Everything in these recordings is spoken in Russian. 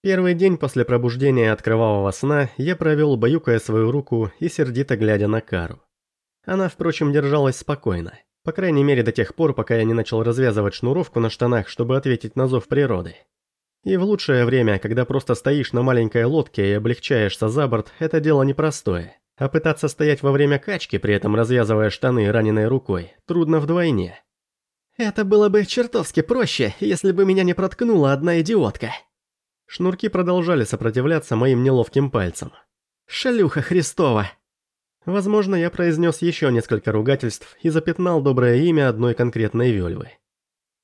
Первый день после пробуждения от кровавого сна я провел, баюкая свою руку и сердито глядя на Кару. Она, впрочем, держалась спокойно. По крайней мере до тех пор, пока я не начал развязывать шнуровку на штанах, чтобы ответить на зов природы. И в лучшее время, когда просто стоишь на маленькой лодке и облегчаешься за борт, это дело непростое. А пытаться стоять во время качки, при этом развязывая штаны раненой рукой, трудно вдвойне. Это было бы чертовски проще, если бы меня не проткнула одна идиотка. Шнурки продолжали сопротивляться моим неловким пальцам. «Шалюха Христова!» Возможно, я произнес еще несколько ругательств и запятнал доброе имя одной конкретной вельвы.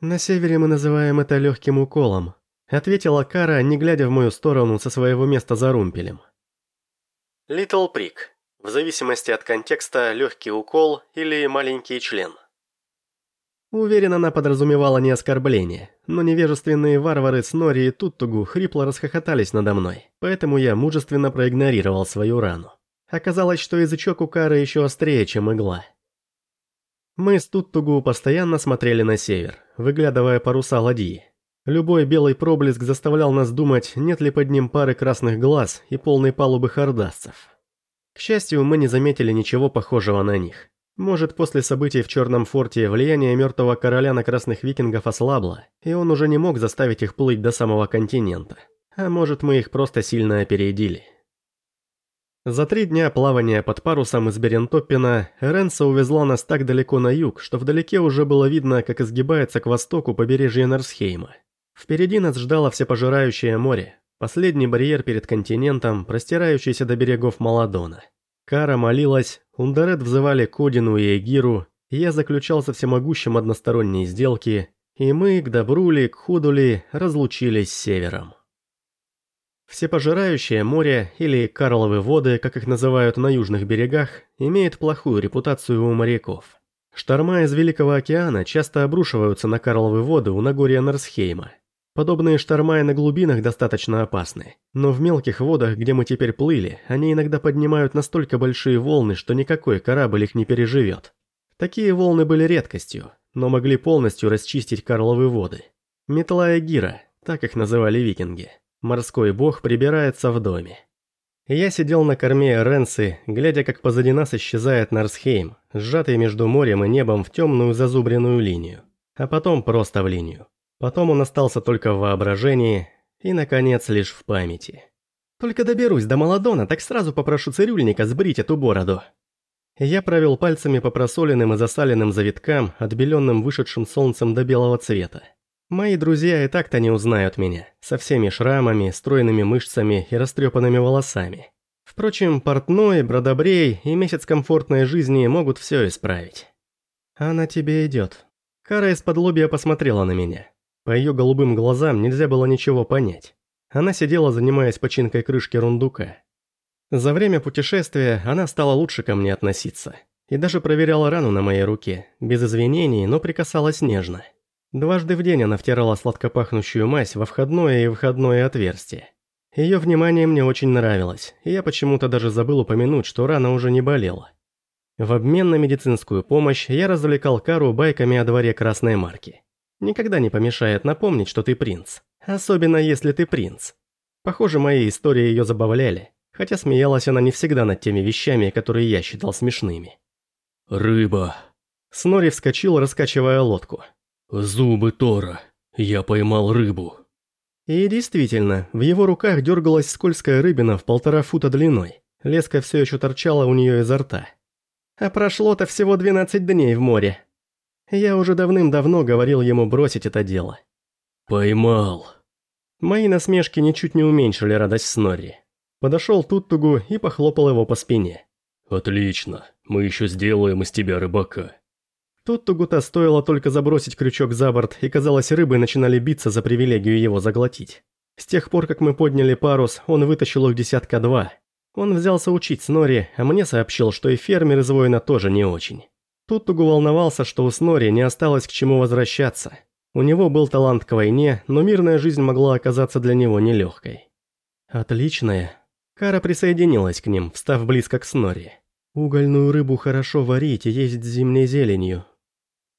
«На севере мы называем это легким уколом», — ответила Кара, не глядя в мою сторону со своего места за румпелем. Little Prick. В зависимости от контекста, легкий укол или маленький член. Уверен, она подразумевала не оскорбление, но невежественные варвары Снори и Туттугу хрипло расхохотались надо мной, поэтому я мужественно проигнорировал свою рану. Оказалось, что язычок у Кары еще острее, чем игла. Мы с Туттугу постоянно смотрели на север, выглядывая паруса ладьи. Любой белый проблеск заставлял нас думать, нет ли под ним пары красных глаз и полной палубы хардасцев. К счастью, мы не заметили ничего похожего на них. Может, после событий в Черном форте влияние мертвого короля на красных викингов ослабло, и он уже не мог заставить их плыть до самого континента. А может, мы их просто сильно опередили. За три дня плавания под парусом из Берентоппина Ренса увезла нас так далеко на юг, что вдалеке уже было видно, как изгибается к востоку побережье Нарсхейма. Впереди нас ждало всепожирающее море, последний барьер перед континентом, простирающийся до берегов Маладона. Кара молилась, Ундарет взывали Кодину и Эгиру, я заключал со всемогущим односторонние сделки, и мы, к добру ли, к худу ли, разлучились с севером. Всепожирающее море, или Карловы воды, как их называют на южных берегах, имеет плохую репутацию у моряков. Шторма из Великого океана часто обрушиваются на Карловы воды у Нагорья Нарсхейма, Подобные шторма и на глубинах достаточно опасны, но в мелких водах, где мы теперь плыли, они иногда поднимают настолько большие волны, что никакой корабль их не переживет. Такие волны были редкостью, но могли полностью расчистить Карловы воды. Метла Гира, так их называли викинги. Морской бог прибирается в доме. Я сидел на корме Ренсы, глядя, как позади нас исчезает Нарсхейм, сжатый между морем и небом в темную зазубренную линию. А потом просто в линию. Потом он остался только в воображении и, наконец, лишь в памяти. «Только доберусь до Маладона, так сразу попрошу цирюльника сбрить эту бороду». Я провел пальцами по просоленным и засаленным завиткам, отбеленным вышедшим солнцем до белого цвета. Мои друзья и так-то не узнают меня, со всеми шрамами, стройными мышцами и растрепанными волосами. Впрочем, портной, бродобрей и месяц комфортной жизни могут все исправить. «Она тебе идет». Кара из-под лобья посмотрела на меня. По ее голубым глазам нельзя было ничего понять. Она сидела, занимаясь починкой крышки рундука. За время путешествия она стала лучше ко мне относиться. И даже проверяла рану на моей руке, без извинений, но прикасалась нежно. Дважды в день она втирала сладкопахнущую мазь во входное и выходное отверстие. Ее внимание мне очень нравилось, и я почему-то даже забыл упомянуть, что рана уже не болела. В обмен на медицинскую помощь я развлекал Кару байками о дворе Красной Марки. Никогда не помешает напомнить, что ты принц. Особенно если ты принц. Похоже, мои истории ее забавляли, хотя смеялась она не всегда над теми вещами, которые я считал смешными. «Рыба!» Снори вскочил, раскачивая лодку. «Зубы Тора! Я поймал рыбу!» И действительно, в его руках дергалась скользкая рыбина в полтора фута длиной. Леска все еще торчала у нее изо рта. А прошло-то всего 12 дней в море. Я уже давным-давно говорил ему бросить это дело. «Поймал». Мои насмешки ничуть не уменьшили радость Снорри. Подошел Туттугу и похлопал его по спине. «Отлично, мы еще сделаем из тебя рыбака». Туттугу-то стоило только забросить крючок за борт, и казалось, рыбы начинали биться за привилегию его заглотить. С тех пор, как мы подняли парус, он вытащил их десятка два. Он взялся учить Снори, а мне сообщил, что и фермер из воина тоже не очень. Туттугу волновался, что у Снори не осталось к чему возвращаться. У него был талант к войне, но мирная жизнь могла оказаться для него нелегкой. Отличная. Кара присоединилась к ним, встав близко к Снори. Угольную рыбу хорошо варить и есть с зимней зеленью.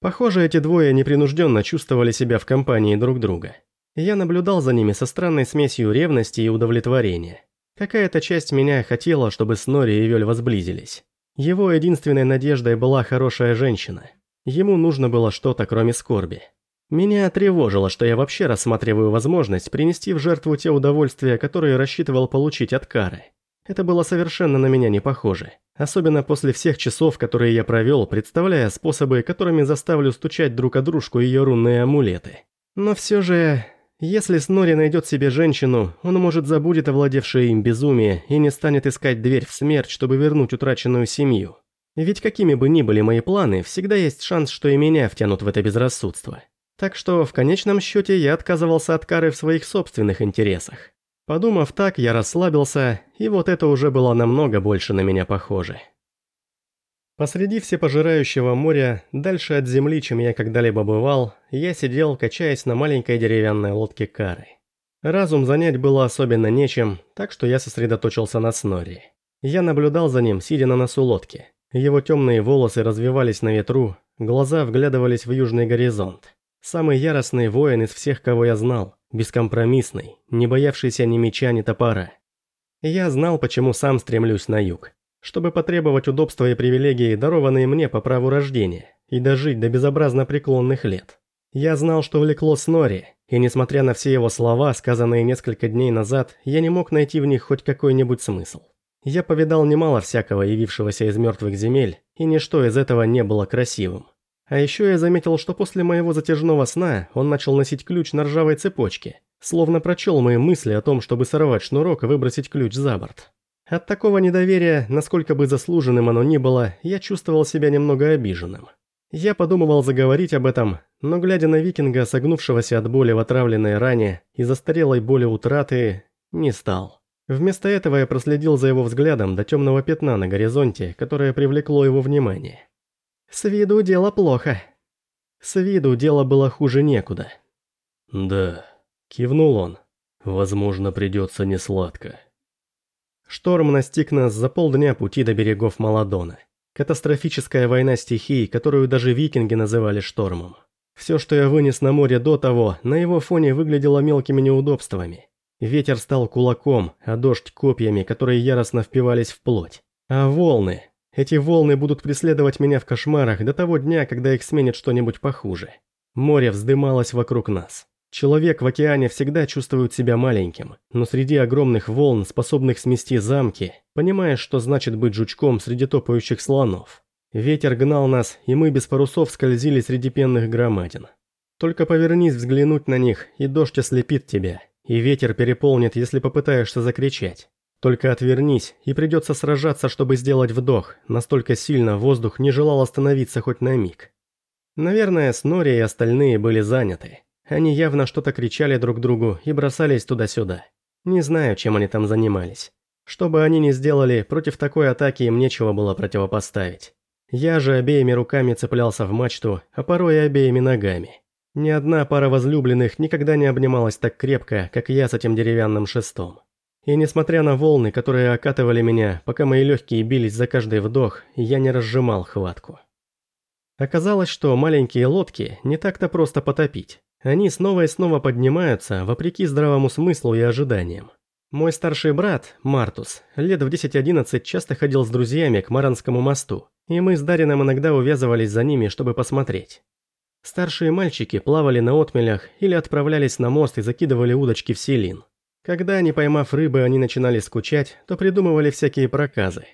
Похоже, эти двое непринужденно чувствовали себя в компании друг друга. Я наблюдал за ними со странной смесью ревности и удовлетворения. Какая-то часть меня хотела, чтобы Снори и Вёль возблизились. Его единственной надеждой была хорошая женщина. Ему нужно было что-то, кроме скорби. Меня тревожило, что я вообще рассматриваю возможность принести в жертву те удовольствия, которые рассчитывал получить от кары. Это было совершенно на меня не похоже. Особенно после всех часов, которые я провел, представляя способы, которыми заставлю стучать друг о дружку ее рунные амулеты. Но все же, если Снори найдет себе женщину, он, может, забудет овладевшее им безумие и не станет искать дверь в смерть, чтобы вернуть утраченную семью. Ведь какими бы ни были мои планы, всегда есть шанс, что и меня втянут в это безрассудство. Так что в конечном счете я отказывался от кары в своих собственных интересах. Подумав так, я расслабился, и вот это уже было намного больше на меня похоже. Посреди всепожирающего моря, дальше от земли, чем я когда-либо бывал, я сидел, качаясь на маленькой деревянной лодке Кары. Разум занять было особенно нечем, так что я сосредоточился на Снорри. Я наблюдал за ним, сидя на носу лодки. Его темные волосы развивались на ветру, глаза вглядывались в южный горизонт. Самый яростный воин из всех, кого я знал, бескомпромиссный, не боявшийся ни меча, ни топора. Я знал, почему сам стремлюсь на юг, чтобы потребовать удобства и привилегии, дарованные мне по праву рождения, и дожить до безобразно преклонных лет. Я знал, что влекло Снори, и несмотря на все его слова, сказанные несколько дней назад, я не мог найти в них хоть какой-нибудь смысл. Я повидал немало всякого, явившегося из мертвых земель, и ничто из этого не было красивым. А еще я заметил, что после моего затяжного сна он начал носить ключ на ржавой цепочке, словно прочел мои мысли о том, чтобы сорвать шнурок и выбросить ключ за борт. От такого недоверия, насколько бы заслуженным оно ни было, я чувствовал себя немного обиженным. Я подумывал заговорить об этом, но глядя на викинга, согнувшегося от боли в отравленной ране и застарелой боли утраты, не стал. Вместо этого я проследил за его взглядом до темного пятна на горизонте, которое привлекло его внимание. С виду дело плохо. С виду дело было хуже некуда. Да, кивнул он. Возможно, придется несладко. Шторм настиг нас за полдня пути до берегов Маладона. Катастрофическая война стихий, которую даже викинги называли штормом. Все, что я вынес на море до того, на его фоне выглядело мелкими неудобствами. Ветер стал кулаком, а дождь копьями, которые яростно впивались в плоть. А волны, эти волны будут преследовать меня в кошмарах до того дня, когда их сменит что-нибудь похуже. Море вздымалось вокруг нас. Человек в океане всегда чувствует себя маленьким, но среди огромных волн, способных смести замки, понимаешь, что значит быть жучком среди топающих слонов. Ветер гнал нас, и мы без парусов скользили среди пенных громадин. Только повернись взглянуть на них, и дождь ослепит тебя, и ветер переполнит, если попытаешься закричать. Только отвернись, и придется сражаться, чтобы сделать вдох, настолько сильно воздух не желал остановиться хоть на миг. Наверное, Снори и остальные были заняты. Они явно что-то кричали друг другу и бросались туда-сюда. Не знаю, чем они там занимались. Что бы они ни сделали, против такой атаки им нечего было противопоставить. Я же обеими руками цеплялся в мачту, а порой и обеими ногами. Ни одна пара возлюбленных никогда не обнималась так крепко, как я с этим деревянным шестом. И несмотря на волны, которые окатывали меня, пока мои легкие бились за каждый вдох, я не разжимал хватку. Оказалось, что маленькие лодки не так-то просто потопить. Они снова и снова поднимаются, вопреки здравому смыслу и ожиданиям. Мой старший брат, Мартус, лет в 10-11 часто ходил с друзьями к Маранскому мосту, и мы с Дарином иногда увязывались за ними, чтобы посмотреть. Старшие мальчики плавали на отмелях или отправлялись на мост и закидывали удочки в селин. Когда, не поймав рыбы, они начинали скучать, то придумывали всякие проказы.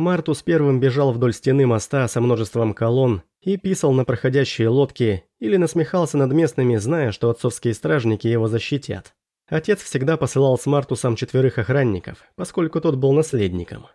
Мартус первым бежал вдоль стены моста со множеством колонн и писал на проходящие лодки или насмехался над местными, зная, что отцовские стражники его защитят. Отец всегда посылал с Мартусом четверых охранников, поскольку тот был наследником.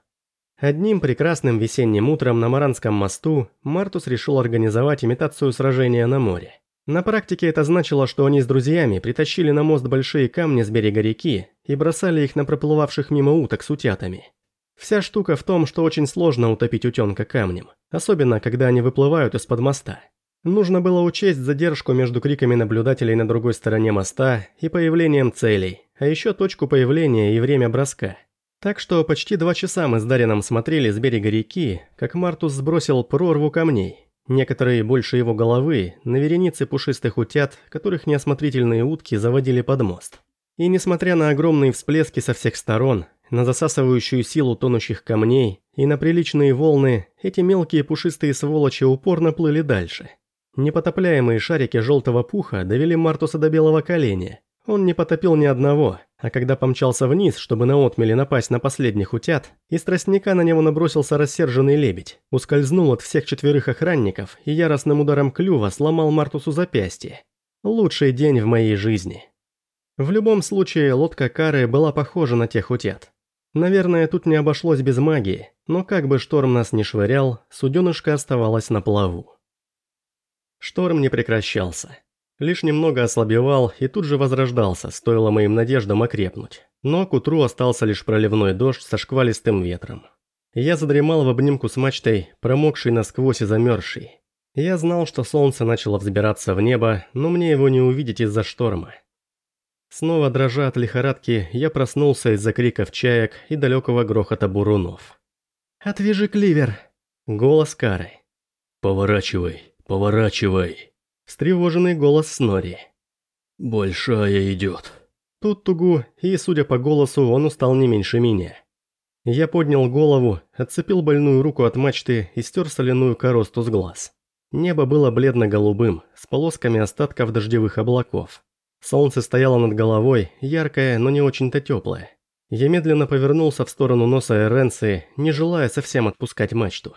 Одним прекрасным весенним утром на Маранском мосту Мартус решил организовать имитацию сражения на море. На практике это значило, что они с друзьями притащили на мост большие камни с берега реки и бросали их на проплывавших мимо уток с утятами. Вся штука в том, что очень сложно утопить утенка камнем, особенно когда они выплывают из-под моста. Нужно было учесть задержку между криками наблюдателей на другой стороне моста и появлением целей, а еще точку появления и время броска. Так что почти два часа мы с Дарином смотрели с берега реки, как Мартус сбросил прорву камней, Некоторые больше его головы, на веренице пушистых утят, которых неосмотрительные утки заводили под мост. И несмотря на огромные всплески со всех сторон, на засасывающую силу тонущих камней и на приличные волны, эти мелкие пушистые сволочи упорно плыли дальше. Непотопляемые шарики желтого пуха довели Мартуса до белого коленя. Он не потопил ни одного, а когда помчался вниз, чтобы на отмеле напасть на последних утят, из тростника на него набросился рассерженный лебедь, ускользнул от всех четверых охранников и яростным ударом клюва сломал Мартусу запястье. Лучший день в моей жизни. В любом случае, лодка Кары была похожа на тех утят. Наверное, тут не обошлось без магии, но как бы шторм нас не швырял, суденышко оставалось на плаву. Шторм не прекращался. Лишь немного ослабевал и тут же возрождался, стоило моим надеждам окрепнуть. Но к утру остался лишь проливной дождь со шквалистым ветром. Я задремал в обнимку с мачтой, промокший насквозь и замерзший. Я знал, что солнце начало взбираться в небо, но мне его не увидеть из-за шторма. Снова дрожа от лихорадки, я проснулся из-за криков чаек и далекого грохота бурунов. «Отвяжи кливер!» Голос Кары. «Поворачивай, поворачивай!» Встревоженный голос Снори. «Большая идет». Тут Тугу, и, судя по голосу, он устал не меньше меня. Я поднял голову, отцепил больную руку от мачты и стер соляную коросту с глаз. Небо было бледно-голубым, с полосками остатков дождевых облаков. Солнце стояло над головой, яркое, но не очень-то теплое. Я медленно повернулся в сторону носа Эренции, не желая совсем отпускать мачту.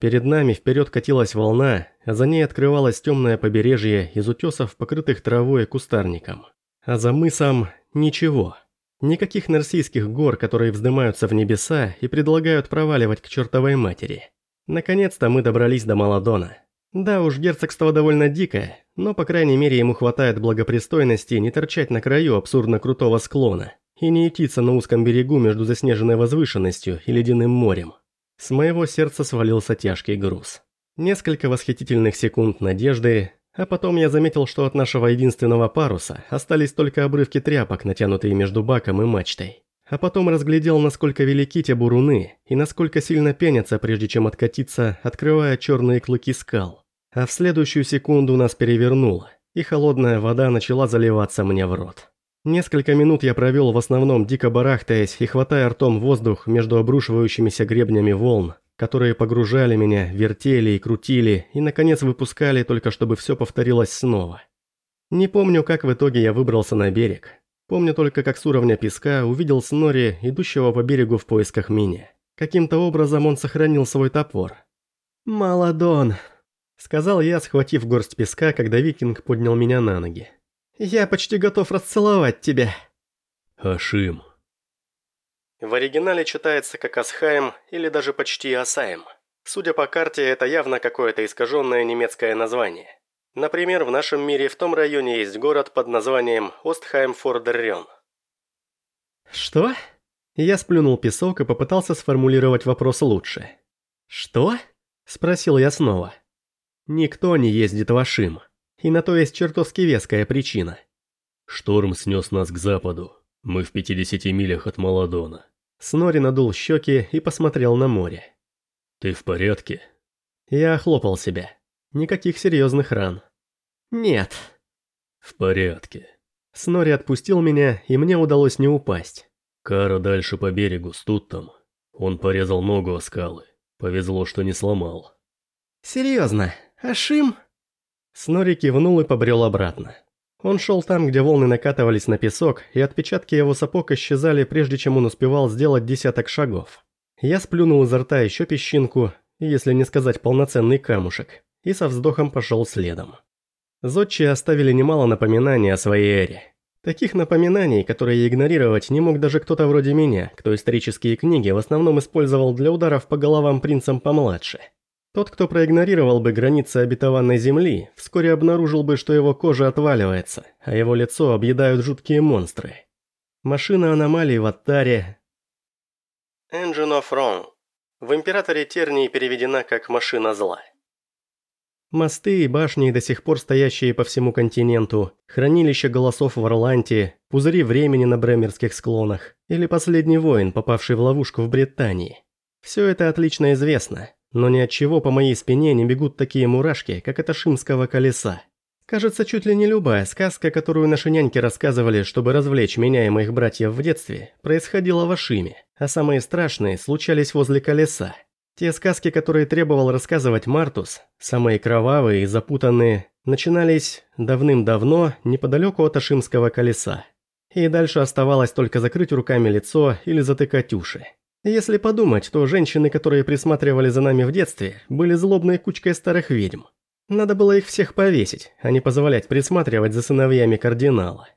Перед нами вперед катилась волна, а за ней открывалось темное побережье из утесов, покрытых травой и кустарником. А за мысом – ничего. Никаких нарсийских гор, которые вздымаются в небеса и предлагают проваливать к чертовой матери. Наконец-то мы добрались до Маладона. Да уж, герцогство довольно дикое, но по крайней мере ему хватает благопристойности не торчать на краю абсурдно крутого склона и не ютиться на узком берегу между заснеженной возвышенностью и ледяным морем. С моего сердца свалился тяжкий груз. Несколько восхитительных секунд надежды, а потом я заметил, что от нашего единственного паруса остались только обрывки тряпок, натянутые между баком и мачтой. А потом разглядел, насколько велики те буруны и насколько сильно пенятся, прежде чем откатиться, открывая черные клыки скал. А в следующую секунду нас перевернуло, и холодная вода начала заливаться мне в рот. Несколько минут я провел в основном дико барахтаясь и хватая ртом воздух между обрушивающимися гребнями волн, которые погружали меня, вертели и крутили, и наконец выпускали, только чтобы все повторилось снова. Не помню, как в итоге я выбрался на берег, Помню только, как с уровня песка увидел Снори, идущего по берегу в поисках меня. Каким-то образом он сохранил свой топор. «Маладон», — сказал я, схватив горсть песка, когда викинг поднял меня на ноги. «Я почти готов расцеловать тебя». «Ашим». В оригинале читается как Асхайм или даже почти Асаем. Судя по карте, это явно какое-то искаженное немецкое название. Например, в нашем мире в том районе есть город под названием Остхайм-Фордеррен. «Что?» Я сплюнул песок и попытался сформулировать вопрос лучше. «Что?» – спросил я снова. «Никто не ездит в Ашим, и на то есть чертовски веская причина». «Шторм снес нас к западу. Мы в 50 милях от Маладона». Снори надул щеки и посмотрел на море. «Ты в порядке?» Я охлопал себя. Никаких серьезных ран. Нет. В порядке. Снори отпустил меня, и мне удалось не упасть. Кара дальше по берегу с Туттом. Он порезал ногу о скалы. Повезло, что не сломал. Серьезно? Ашим? Снори кивнул и побрел обратно. Он шел там, где волны накатывались на песок, и отпечатки его сапог исчезали, прежде чем он успевал сделать десяток шагов. Я сплюнул изо рта еще песчинку, если не сказать полноценный камушек и со вздохом пошел следом. Зодчи оставили немало напоминаний о своей эре. Таких напоминаний, которые игнорировать не мог даже кто-то вроде меня, кто исторические книги в основном использовал для ударов по головам принцам помладше. Тот, кто проигнорировал бы границы обетованной земли, вскоре обнаружил бы, что его кожа отваливается, а его лицо объедают жуткие монстры. Машина аномалий в Аттаре... Engine of Wrong. В Императоре Тернии переведена как «машина зла». Мосты и башни, до сих пор стоящие по всему континенту, хранилище голосов в Орланте, пузыри времени на бремерских склонах или последний воин, попавший в ловушку в Британии. Все это отлично известно, Но ни от чего по моей спине не бегут такие мурашки, как от Ашимского колеса. Кажется, чуть ли не любая сказка, которую наши няньки рассказывали, чтобы развлечь меня и моих братьев в детстве, происходила в Ашиме, а самые страшные случались возле колеса. Те сказки, которые требовал рассказывать Мартус, самые кровавые и запутанные, начинались давным-давно неподалеку от Ашимского колеса. И дальше оставалось только закрыть руками лицо или затыкать уши. Если подумать, то женщины, которые присматривали за нами в детстве, были злобной кучкой старых ведьм. Надо было их всех повесить, а не позволять присматривать за сыновьями кардинала.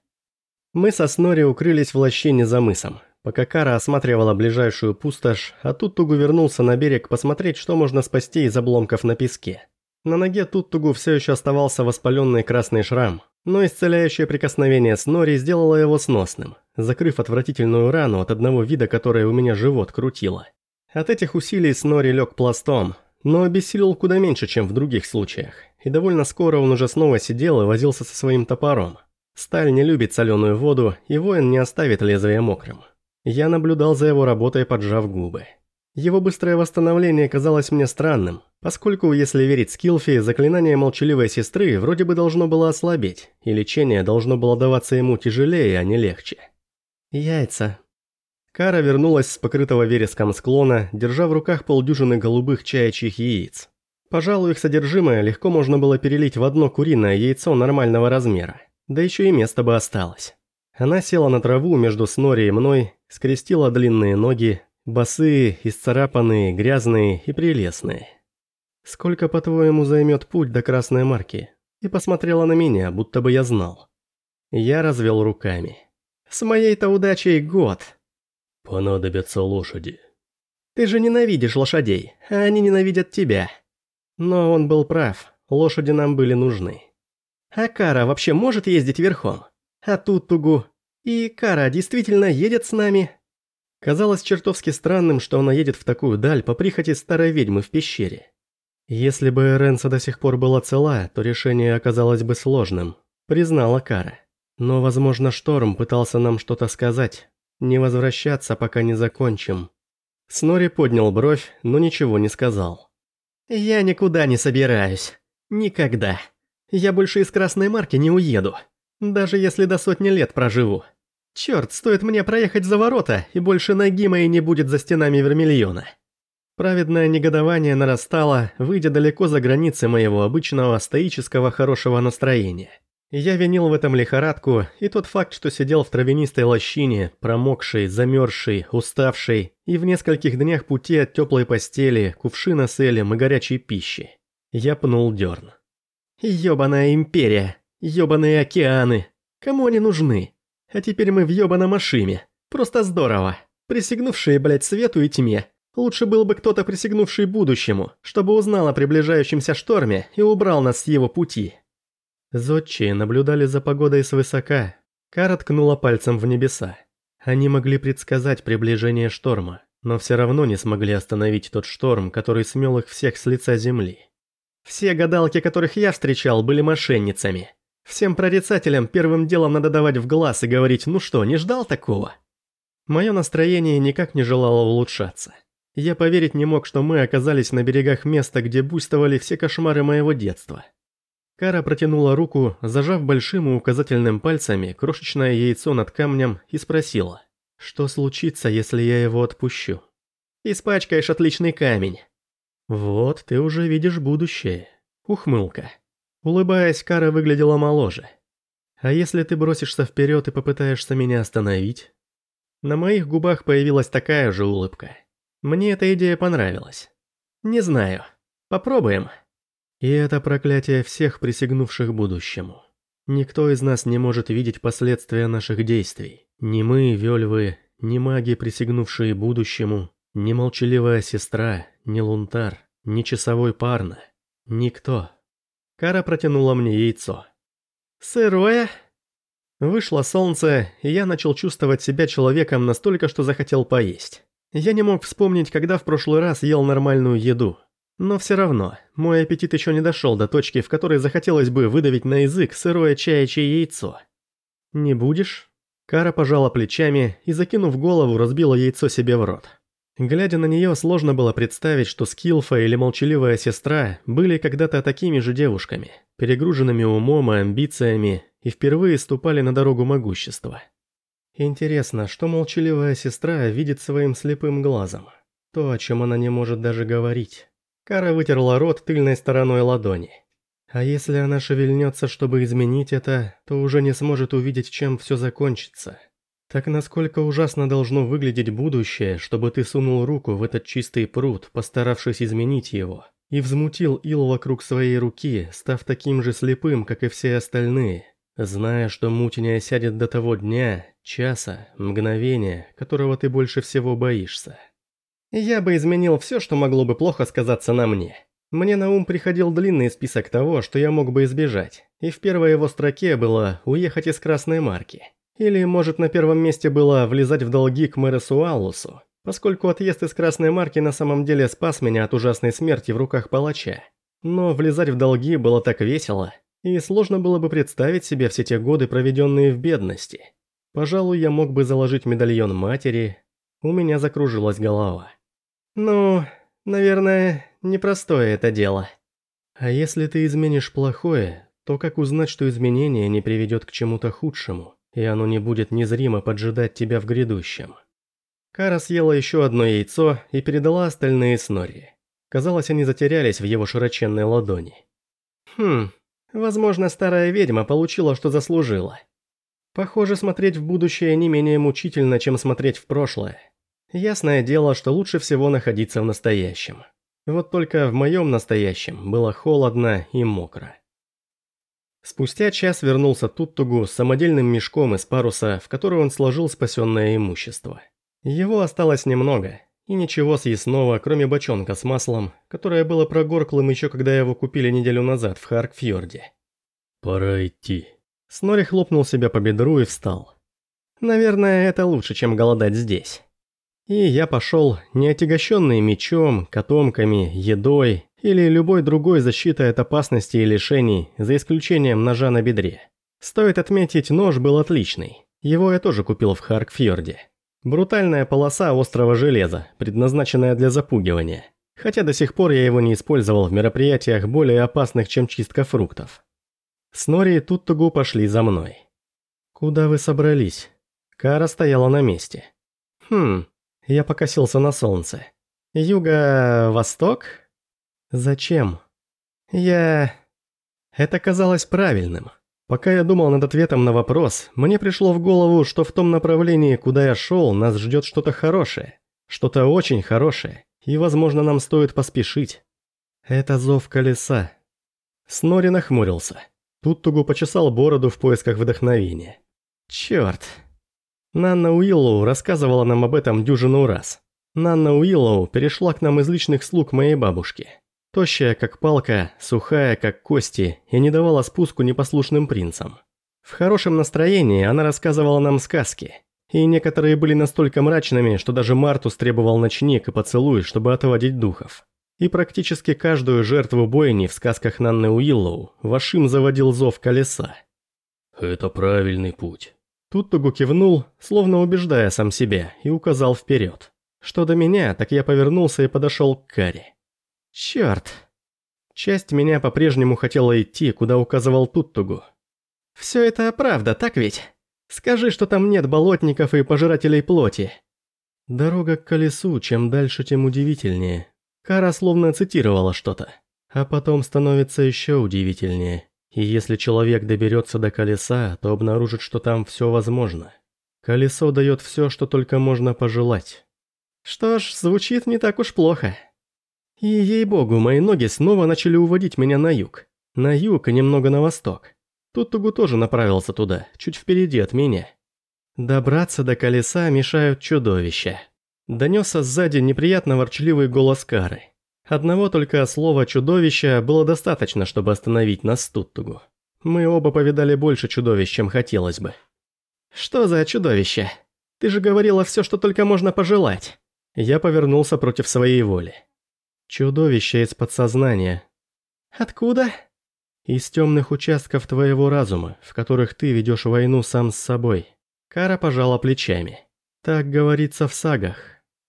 Мы со Снори укрылись в лощине за мысом, пока Кара осматривала ближайшую пустошь, а Туттугу вернулся на берег посмотреть, что можно спасти из обломков на песке. На ноге Туттугу все еще оставался воспаленный красный шрам, но исцеляющее прикосновение Снори сделало его сносным, закрыв отвратительную рану от одного вида, которое у меня живот крутило. От этих усилий Снори лег пластом, но обессилел куда меньше, чем в других случаях, и довольно скоро он уже снова сидел и возился со своим топором. Сталь не любит соленую воду, и воин не оставит лезвие мокрым. Я наблюдал за его работой, поджав губы. Его быстрое восстановление казалось мне странным, поскольку, если верить Скилфи, заклинание молчаливой сестры вроде бы должно было ослабеть, и лечение должно было даваться ему тяжелее, а не легче. Яйца. Кара вернулась с покрытого вереском склона, держа в руках полдюжины голубых чаячьих яиц. Пожалуй, их содержимое легко можно было перелить в одно куриное яйцо нормального размера, да еще и место бы осталось. Она села на траву между Снори и мной, скрестила длинные ноги, Босые, исцарапанные, грязные и прелестные. «Сколько, по-твоему, займет путь до Красной Марки?» И посмотрела на меня, будто бы я знал. Я развел руками. «С моей-то удачей год!» «Понадобятся лошади». «Ты же ненавидишь лошадей, а они ненавидят тебя». Но он был прав, лошади нам были нужны. А Кара вообще может ездить верхом? А тут Тугу. И Кара действительно едет с нами?» Казалось чертовски странным, что она едет в такую даль по прихоти старой ведьмы в пещере. Если бы Эренса до сих пор была цела, то решение оказалось бы сложным, признала Кара. Но, возможно, Шторм пытался нам что-то сказать. Не возвращаться, пока не закончим. Снори поднял бровь, но ничего не сказал. «Я никуда не собираюсь. Никогда. Я больше из Красной Марки не уеду. Даже если до сотни лет проживу. Черт, стоит мне проехать за ворота, и больше ноги моей не будет за стенами Вермильона. Праведное негодование нарастало, выйдя далеко за границы моего обычного стоического хорошего настроения. Я винил в этом лихорадку и тот факт, что сидел в травянистой лощине, промокший, замерзший, уставший, и в нескольких днях пути от теплой постели, кувшина с элем и горячей пищи. Я пнул дерн. Ёбаная империя, ёбаные океаны. Кому они нужны? А теперь мы в ёбаном Ашиме. Просто здорово. Присягнувшие, блядь, свету и тьме. Лучше был бы кто-то присягнувший будущему, чтобы узнал о приближающемся шторме и убрал нас с его пути. Зодчие наблюдали за погодой свысока. Кара ткнула пальцем в небеса. Они могли предсказать приближение шторма, но все равно не смогли остановить тот шторм, который смел их всех с лица земли. Все гадалки, которых я встречал, были мошенницами. Всем прорицателям первым делом надо давать в глаз и говорить «ну что, не ждал такого?» Мое настроение никак не желало улучшаться. Я поверить не мог, что мы оказались на берегах места, где буйствовали все кошмары моего детства. Кара протянула руку, зажав большим и указательным пальцами крошечное яйцо над камнем и спросила, что случится, если я его отпущу. «Испачкаешь отличный камень». «Вот, ты уже видишь будущее». Ухмылка. Улыбаясь, Кара выглядела моложе. «А если ты бросишься вперед и попытаешься меня остановить?» На моих губах появилась такая же улыбка. Мне эта идея понравилась. «Не знаю. Попробуем». И это проклятие всех присягнувших будущему. Никто из нас не может видеть последствия наших действий. Ни мы, Вельвы, ни маги, присягнувшие будущему, ни молчаливая сестра, ни лунтар, ни часовой парна. Никто. Кара протянула мне яйцо. «Сырое?» Вышло солнце, и я начал чувствовать себя человеком настолько, что захотел поесть. Я не мог вспомнить, когда в прошлый раз ел нормальную еду. Но все равно, мой аппетит еще не дошел до точки, в которой захотелось бы выдавить на язык сырое чаячье яйцо. «Не будешь?» Кара пожала плечами и, закинув голову, разбила яйцо себе в рот. Глядя на нее, сложно было представить, что Скилфа или молчаливая сестра были когда-то такими же девушками, перегруженными умом и амбициями, и впервые ступали на дорогу могущества. Интересно, что молчаливая сестра видит своим слепым глазом? То, о чем она не может даже говорить. Кара вытерла рот тыльной стороной ладони. А если она шевельнется, чтобы изменить это, то уже не сможет увидеть, чем все закончится. Так насколько ужасно должно выглядеть будущее, чтобы ты сунул руку в этот чистый пруд, постаравшись изменить его, и взмутил ил вокруг своей руки, став таким же слепым, как и все остальные, зная, что муть не осядет до того дня, часа, мгновения, которого ты больше всего боишься. Я бы изменил все, что могло бы плохо сказаться на мне. Мне на ум приходил длинный список того, что я мог бы избежать, и в первой его строке было «уехать из красной марки». Или, может, на первом месте было влезать в долги к Мэресу Аллусу, поскольку отъезд из Красной Марки на самом деле спас меня от ужасной смерти в руках палача. Но влезать в долги было так весело, и сложно было бы представить себе все те годы, проведенные в бедности. Пожалуй, я мог бы заложить медальон матери, у меня закружилась голова. Ну, наверное, непростое это дело. А если ты изменишь плохое, то как узнать, что изменение не приведет к чему-то худшему? И оно не будет незримо поджидать тебя в грядущем. Кара съела еще одно яйцо и передала остальные Снори. Казалось, они затерялись в его широченной ладони. Хм, возможно, старая ведьма получила, что заслужила. Похоже, смотреть в будущее не менее мучительно, чем смотреть в прошлое. Ясное дело, что лучше всего находиться в настоящем. Вот только в моем настоящем было холодно и мокро. Спустя час вернулся Туттугу с самодельным мешком из паруса, в который он сложил спасенное имущество. Его осталось немного, и ничего съестного, кроме бочонка с маслом, которое было прогорклым еще когда его купили неделю назад в Харкфьорде. «Пора идти». Снори хлопнул себя по бедру и встал. «Наверное, это лучше, чем голодать здесь». И я пошел, не отягощенный мечом, котомками, едой, или любой другой защитой от опасности и лишений, за исключением ножа на бедре. Стоит отметить, нож был отличный. Его я тоже купил в Харкфьорде. Брутальная полоса острого железа, предназначенная для запугивания. Хотя до сих пор я его не использовал в мероприятиях более опасных, чем чистка фруктов. Снори и Туттугу пошли за мной. «Куда вы собрались?» Кара стояла на месте. «Хм...» Я покосился на солнце. «Юго-восток?» Зачем? Я... Это казалось правильным. Пока я думал над ответом на вопрос, мне пришло в голову, что в том направлении, куда я шел, нас ждет что-то хорошее. Что-то очень хорошее, и, возможно, нам стоит поспешить. Это зов колеса. Снори нахмурился. Туттугу почесал бороду в поисках вдохновения. Черт. Нанна Уиллоу рассказывала нам об этом дюжину раз. Нанна Уиллоу перешла к нам из личных слуг моей бабушки. Тощая, как палка, сухая, как кости, и не давала спуску непослушным принцам. В хорошем настроении она рассказывала нам сказки, и некоторые были настолько мрачными, что даже Мартус требовал ночник и поцелуй, чтобы отводить духов. И практически каждую жертву бойни в сказках Нанны Уиллоу Вашим заводил зов колеса. «Это правильный путь». Тут Тугу кивнул, словно убеждая сам себя, и указал вперед. Что до меня, так я повернулся и подошел к Каре. Черт. Часть меня по-прежнему хотела идти, куда указывал Туттугу. Все это правда, так ведь? Скажи, что там нет болотников и пожирателей плоти. Дорога к колесу, чем дальше, тем удивительнее. Кара словно цитировала что-то. А потом становится еще удивительнее. И если человек доберется до колеса, то обнаружит, что там все возможно. Колесо дает все, что только можно пожелать. Что ж, звучит не так уж плохо. И ей-богу, мои ноги снова начали уводить меня на юг. На юг и немного на восток. Тут Тугу тоже направился туда, чуть впереди от меня. Добраться до колеса мешают чудовища. Донесся сзади неприятно ворчливый голос Кары. Одного только слова «чудовище» было достаточно, чтобы остановить нас Туттугу. Мы оба повидали больше чудовищ, чем хотелось бы. «Что за чудовище? Ты же говорила все, что только можно пожелать». Я повернулся против своей воли. Чудовище из подсознания. Откуда? Из темных участков твоего разума, в которых ты ведешь войну сам с собой. Кара пожала плечами. Так говорится в сагах.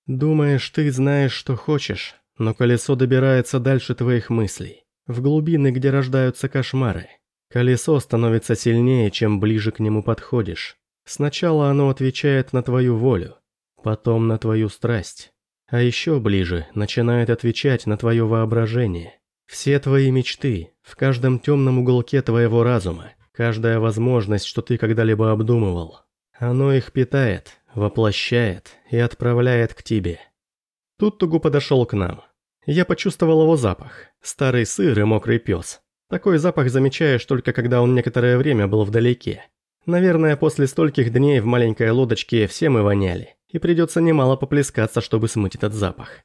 Думаешь, ты знаешь, что хочешь, но колесо добирается дальше твоих мыслей, в глубины, где рождаются кошмары. Колесо становится сильнее, чем ближе к нему подходишь. Сначала оно отвечает на твою волю, потом на твою страсть, а еще ближе начинает отвечать на твое воображение. Все твои мечты, в каждом темном уголке твоего разума, каждая возможность, что ты когда-либо обдумывал, оно их питает, воплощает и отправляет к тебе. Тут Тугу подошел к нам. Я почувствовал его запах, старый сыр и мокрый пес. Такой запах замечаешь только когда он некоторое время был вдалеке. Наверное, после стольких дней в маленькой лодочке все мы воняли, и придется немало поплескаться, чтобы смыть этот запах.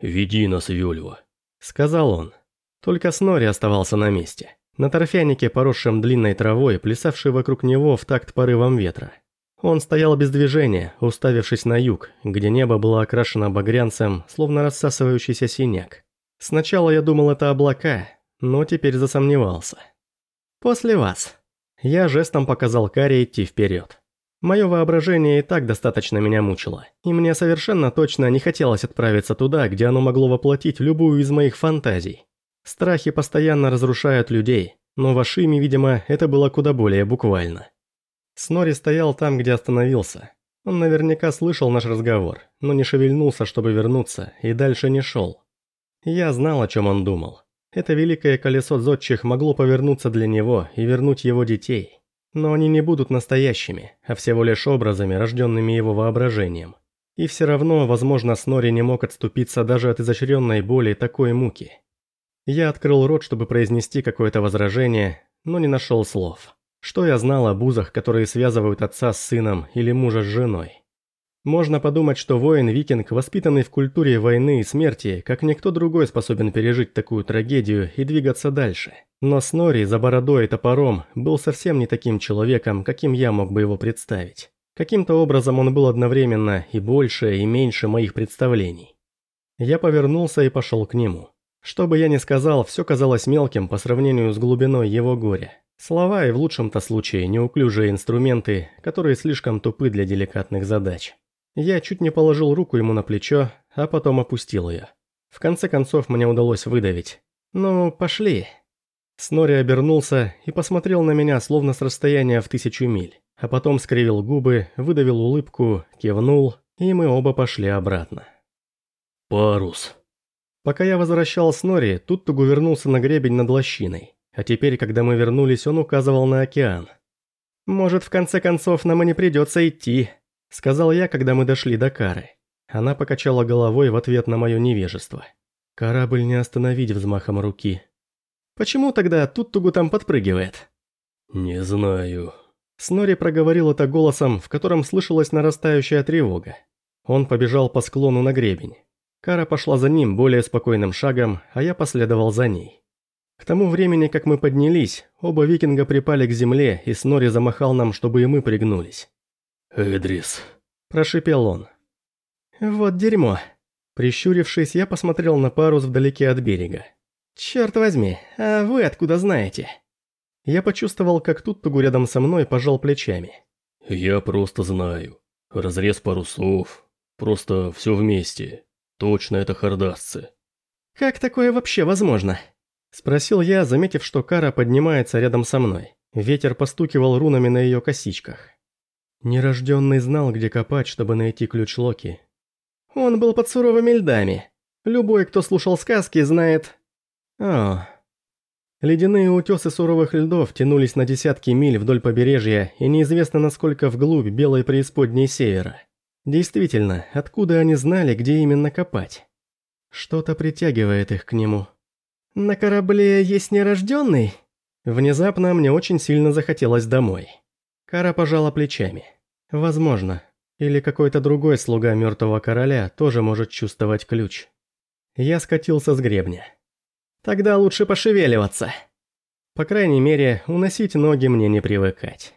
«Веди нас, Вельва», — сказал он. Только Снори оставался на месте. На торфянике, поросшем длинной травой, плясавшей вокруг него в такт порывом ветра. Он стоял без движения, уставившись на юг, где небо было окрашено багрянцем, словно рассасывающийся синяк. Сначала я думал это облака, но теперь засомневался. «После вас». Я жестом показал Каре идти вперед. Мое воображение и так достаточно меня мучило, и мне совершенно точно не хотелось отправиться туда, где оно могло воплотить любую из моих фантазий. Страхи постоянно разрушают людей, но в Ашиме, видимо, это было куда более буквально. Снори стоял там, где остановился. Он наверняка слышал наш разговор, но не шевельнулся, чтобы вернуться, и дальше не шел. Я знал, о чем он думал. Это великое колесо зодчих могло повернуться для него и вернуть его детей. Но они не будут настоящими, а всего лишь образами, рожденными его воображением. И все равно, возможно, Снори не мог отступиться даже от изощренной боли такой муки. Я открыл рот, чтобы произнести какое-то возражение, но не нашел слов. Что я знал о бузах, которые связывают отца с сыном или мужа с женой? Можно подумать, что воин-викинг, воспитанный в культуре войны и смерти, как никто другой способен пережить такую трагедию и двигаться дальше. Но Снори за бородой и топором был совсем не таким человеком, каким я мог бы его представить. Каким-то образом он был одновременно и больше, и меньше моих представлений. Я повернулся и пошел к нему. Что бы я ни сказал, все казалось мелким по сравнению с глубиной его горя. Слова и в лучшем-то случае неуклюжие инструменты, которые слишком тупы для деликатных задач. Я чуть не положил руку ему на плечо, а потом опустил ее. В конце концов мне удалось выдавить. «Ну, пошли». Снори обернулся и посмотрел на меня словно с расстояния в тысячу миль, а потом скривил губы, выдавил улыбку, кивнул, и мы оба пошли обратно. «Парус», Пока я возвращал Снори, Туттугу вернулся на гребень над лощиной. А теперь, когда мы вернулись, он указывал на океан. «Может, в конце концов, нам и не придется идти», — сказал я, когда мы дошли до Кары. Она покачала головой в ответ на мое невежество. Корабль не остановить взмахом руки. «Почему тогда Туттугу там подпрыгивает?» «Не знаю». Снори проговорил это голосом, в котором слышалась нарастающая тревога. Он побежал по склону на гребень. Кара пошла за ним более спокойным шагом, а я последовал за ней. К тому времени, как мы поднялись, оба викинга припали к земле, и Снори замахал нам, чтобы и мы пригнулись. «Эдрис», – прошипел он. «Вот дерьмо». Прищурившись, я посмотрел на парус вдалеке от берега. «Черт возьми, а вы откуда знаете?» Я почувствовал, как тут тугу рядом со мной пожал плечами. «Я просто знаю. Разрез парусов. Просто все вместе. Точно это хардасцы. «Как такое вообще возможно?» Спросил я, заметив, что Кара поднимается рядом со мной. Ветер постукивал рунами на ее косичках. Нерожденный знал, где копать, чтобы найти ключ Локи. Он был под суровыми льдами. Любой, кто слушал сказки, знает... О. Ледяные утесы суровых льдов тянулись на десятки миль вдоль побережья и неизвестно насколько вглубь белой преисподней севера. Действительно, откуда они знали, где именно копать? Что-то притягивает их к нему. На корабле есть нерожденный? Внезапно мне очень сильно захотелось домой. Кара пожала плечами. Возможно. Или какой-то другой слуга мертвого короля тоже может чувствовать ключ. Я скатился с гребня. Тогда лучше пошевеливаться. По крайней мере, уносить ноги мне не привыкать.